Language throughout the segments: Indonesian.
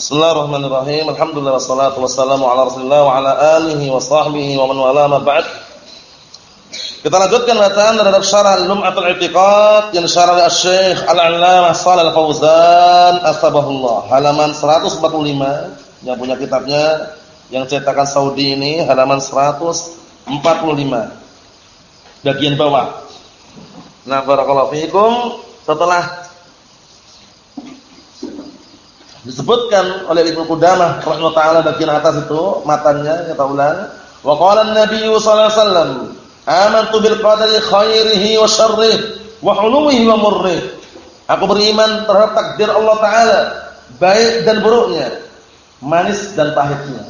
Bismillahirrahmanirrahim. Alhamdulillah wassalatu wassalamu ala Rasulillah wa ala alihi wa sahbihi wa man wala ma ba'd. Kita lanjutkan bacaan terhadap syarah Lum'atul I'tiqad yang syarah oleh Syekh Al-'Allamah Shalal Fauzan Asbahullah halaman 145 yang punya kitabnya yang cetakan Saudi ini halaman 145 bagian bawah. Nah, barakallahu fiikum setelah disebutkan oleh Ibnu Qudamah rahimahullah taala bagian atas itu matanya kita ulang. Wa qala an-nabiy sallallahu alaihi wasallam amantu bil qadari khairihi wa syarrihi wa hulumihi wa murrihi. Aku beriman terhadap takdir Allah taala baik dan buruknya manis dan pahitnya.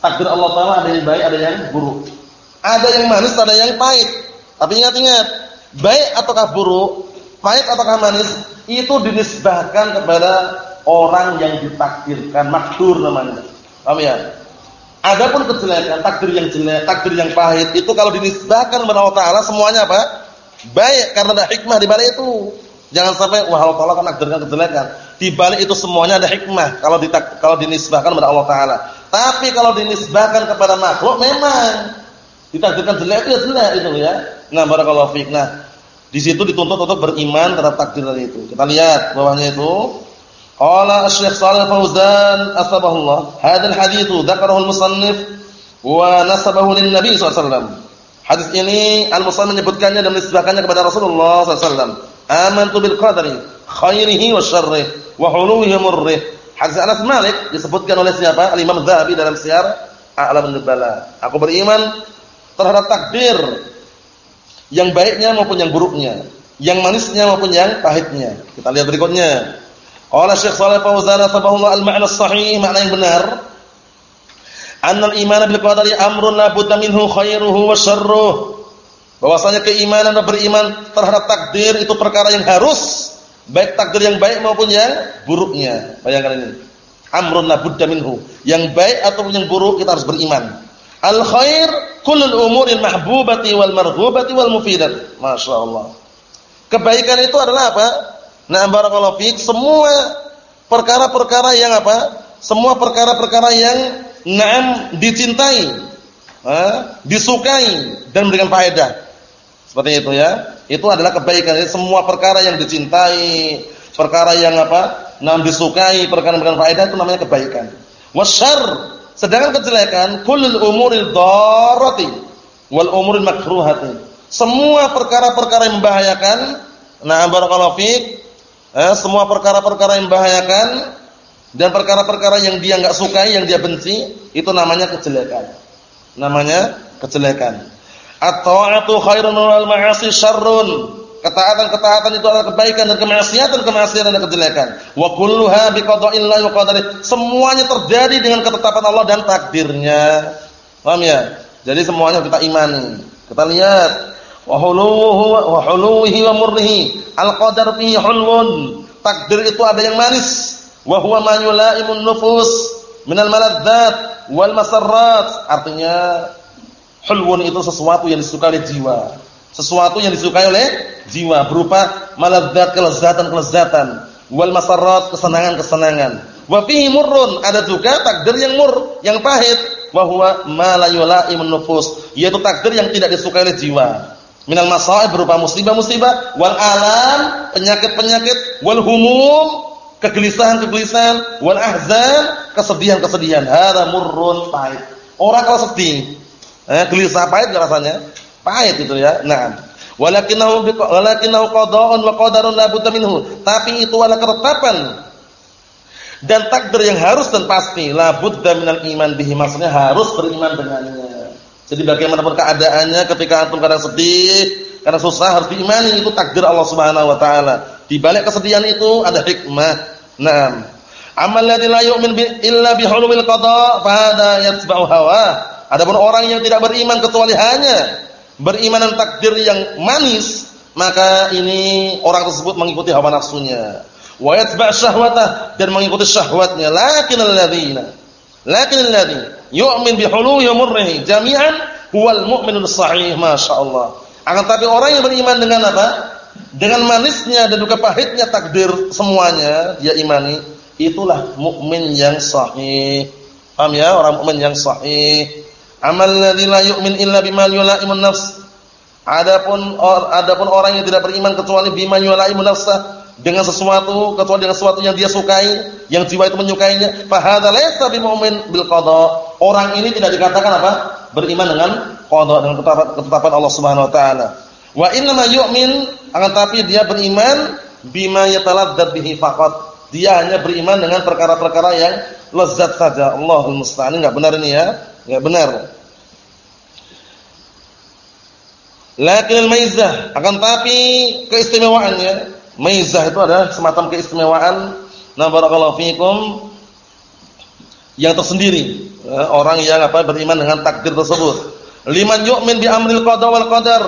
Takdir Allah taala ada yang baik ada yang buruk. Ada yang manis ada yang pahit. Tapi ingat-ingat baik ataukah buruk pahit ataukah manis itu dinisbahkan kepada orang yang ditakdirkan makdur namanya. Paham ya? Adapun kejelekan, takdir yang jelek, takdir yang pahit itu kalau dinisbahkan kepada Allah taala semuanya apa? Baik karena ada hikmah di balik itu. Jangan sampai wah Allah taala kan kejelekan. Di balik itu semuanya ada hikmah kalau ditak, kalau dinisbahkan kepada Allah taala. Tapi kalau dinisbahkan kepada makhluk memang ditakdirkan jelek itu ya jelek itu ya. Nah, barakallahu fiik. Nah, di situ dituntut untuk beriman terhadap takdir itu. Kita lihat bawahnya itu Qala Asy-Syaikh Shalih Fauzan asbahullah, hadzal haditsu dzakarahu al-musannif wa nasabahu lin-nabi sallallahu alaihi. Hadis ini al-musannif menyebutkannya dan menisbahkannya kepada Rasulullah sallallahu alaihi. Amantu bil qadari khairihi wa syarrihi wa huluwihi wa murrihi. Hadis Anas Malik disebutkan oleh siapa? Al-Imam Dzahabi dalam Syiar A'lam Nubala. Aku beriman terhadap takdir yang baiknya maupun yang buruknya, yang manisnya maupun yang pahitnya. Kita lihat berikutnya. Qala Syekh Shalih Fauzan sabahullah al-ma'na sahih makna yang benar. Annal iman bil qadari amrun la budda minhu khairuhu wa syarruh. Bahwasanya keimanan dan beriman terhadap takdir itu perkara yang harus, baik takdir yang baik maupun yang buruknya. Bayangkan ini. Amrun la budda minhu. Yang baik ataupun yang buruk kita harus beriman. Al khair kullul umuril mahbubati wal marghubati wal mufidat. Masyaallah. Kebaikan itu adalah apa? Nah, barakallahu fiik, semua perkara-perkara yang apa? Semua perkara-perkara yang na'am dicintai, ha? disukai dan memberikan faedah. Seperti itu ya. Itu adalah kebaikan. Jadi semua perkara yang dicintai, perkara yang apa? Na'am disukai, perkara memberikan faedah itu namanya kebaikan. Wasyarr, sedangkan kejelekan kullul umuril dharrati wal umuril makruhati. Semua perkara-perkara yang membahayakan, na'am barakallahu fiik, eh, semua perkara-perkara yang membahayakan dan perkara-perkara yang dia enggak sukai, yang dia benci, itu namanya kejelekan. Namanya kejelekan. At-ta'atu khairun wal ma'asi syarrun. Ketaatan-ketaatan itu adalah kebaikan dan kemaksiatan-kemaksiatan dan kejelekan. Wa kulluha biqada'illahi wa qadari. Semuanya terjadi dengan ketetapan Allah dan takdirnya. Paham ya? Jadi semuanya kita imani. Kita lihat wa huluhu wa huluhi murrihi. Al-qadar fihi hulwun. Takdir itu ada yang manis. Wa huwa ma yulaimun nufus minal maladzat wal masarrat. Artinya hulwun itu sesuatu yang disukai oleh jiwa. Sesuatu yang disukai oleh jiwa berupa maladzat kelezatan-kelezatan wal masarrat kesenangan-kesenangan. Wa fihi murrun. Ada juga takdir yang mur yang pahit. Wa huwa ma la yulaimun nufus. Yaitu takdir yang tidak disukai oleh jiwa minal masaib berupa musibah-musibah wal alam penyakit-penyakit wal humum kegelisahan-kegelisahan wal ahzan kesedihan-kesedihan. Hada murrun pahit. Orang kalau sedih eh, gelisah pahit rasanya? Pahit itu ya nah walakinahu walakinahu qada'un wa qadarun la budda minhu. Tapi itu adalah ketetapan dan takdir yang harus dan pasti. La budda minal iman bihi. Maksudnya harus beriman dengannya jadi bagaimanapun keadaannya ketika antum kadang sedih, karena susah harus diimani itu takdir Allah Subhanahu wa taala. Di balik kesedihan itu ada hikmah. Naam. Amal ladzi la yu'min illa bi hulumil qada fa hada yatba'u hawa. Adapun orang yang tidak beriman kecuali hanya beriman dengan takdir yang manis, maka ini orang tersebut mengikuti hawa nafsunya. Wa yatba' syahwatah dan mengikuti syahwatnya. Lakin alladzina lakin alladzina yu'min bihuluhi wa murrihi jami'an huwal mu'minun sahih masyaallah akan tapi orang yang beriman dengan apa dengan manisnya dan juga pahitnya takdir semuanya dia imani itulah mukmin yang sahih. Paham ya? Orang mukmin yang sahih. Amal ladzi la yu'min illa bima yulaimun nafs. Adapun or, adapun orang yang tidak beriman kecuali bima yulaimun nafsah dengan sesuatu kecuali dengan sesuatu yang dia sukai, yang jiwa itu menyukainya, fa laysa bimumin bil qada. Orang ini tidak dikatakan apa? Beriman dengan qada dengan ketetapan, ketetapan Allah Subhanahu wa taala. Wa inna ma yu'min akan tapi dia beriman bima yataladzat bihi faqat. Dia hanya beriman dengan perkara-perkara yang lezat saja. Allahul musta'an. Enggak benar ini ya? Enggak benar. Lakin al-maizah akan tapi keistimewaannya, maizah itu adalah semacam keistimewaan na barakallahu fikum yang tersendiri. Ya, orang yang apa beriman dengan takdir tersebut. Liman yu'min bi amril qada wal qadar.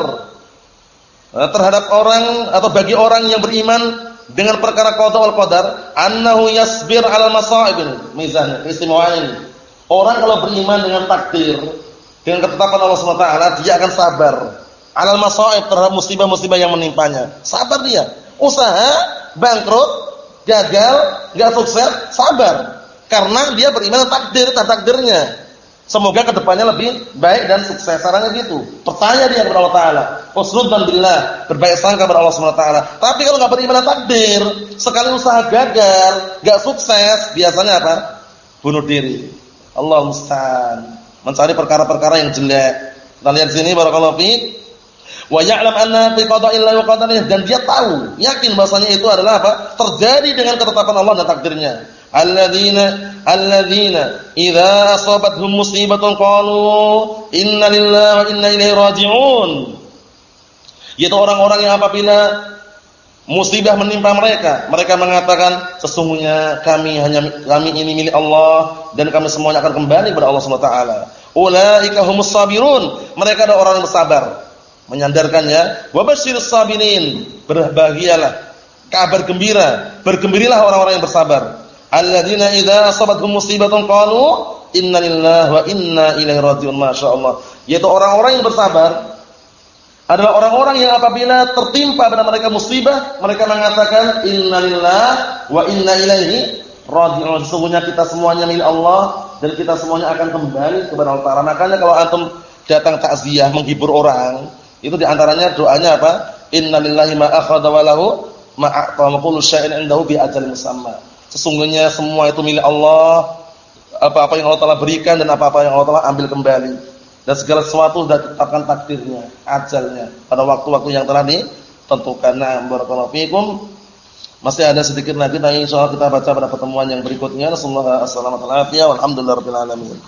Nah, terhadap orang atau bagi orang yang beriman dengan perkara qada wal qadar, annahu yasbir 'alal masa'ib ini, mizannya, keistimewaan ini. Orang kalau beriman dengan takdir, dengan ketetapan Allah SWT, dia akan sabar 'alal masa'ib terhadap musibah-musibah yang menimpanya. Sabar dia. Usaha bangkrut, gagal, enggak sukses, sabar. Karena dia beriman takdir, takdirnya. Semoga ke depannya lebih baik dan sukses. Caranya gitu. Pertanyaan dia kepada Allah Taala. dan billah, berbaik sangka kepada Allah Subhanahu Taala. Tapi kalau nggak beriman takdir, sekali usaha gagal, nggak sukses, biasanya apa? Bunuh diri. Allah musta'an. Mencari perkara-perkara yang jelek. Kita lihat sini barakallahu. Wa ya'lam anna fi qada'illahi wa qadarihi dan dia tahu, yakin bahasanya itu adalah apa? Terjadi dengan ketetapan Allah dan takdirnya. Alladzina alladzina idza asabatuhum musibatun qalu inna lillahi wa inna ilaihi raji'un. Yaitu orang-orang yang apabila musibah menimpa mereka mereka mengatakan sesungguhnya kami hanya kami ini milik Allah dan kami semuanya akan kembali kepada Allah Subhanahu wa taala. Ulaika humus sabirun. Mereka adalah orang yang bersabar menyandarkannya wa basyirus sabirin berbahagialah. Kabar gembira. Bergembirilah orang-orang yang bersabar. Alladzina idza asabatuhum musibatun qalu inna lillahi wa inna ilaihi raji'un. Masyaallah. Yaitu orang-orang yang bersabar adalah orang-orang yang apabila tertimpa pada mereka musibah mereka mengatakan inna lillahi wa inna ilaihi raji'un. Sesungguhnya kita semuanya milik Allah dan kita semuanya akan kembali kepada Allah makanya kalau antum datang takziah menghibur orang itu di antaranya doanya apa inna lillahi ma akhadha wa lahu ma a'ta wa kullu syai'in indahu bi ajalin musamma Sesungguhnya semua itu milik Allah. Apa-apa yang Allah Taala berikan dan apa-apa yang Allah Taala ambil kembali. Dan segala sesuatu sudah ditetapkan takdirnya, ajalnya pada waktu-waktu yang telah ditentukan. Nah, barakallahu fiikum. Masih ada sedikit lagi tapi insyaallah kita baca pada pertemuan yang berikutnya. Sallallahu alaihi wasallam. Alhamdulillahirabbil alamin.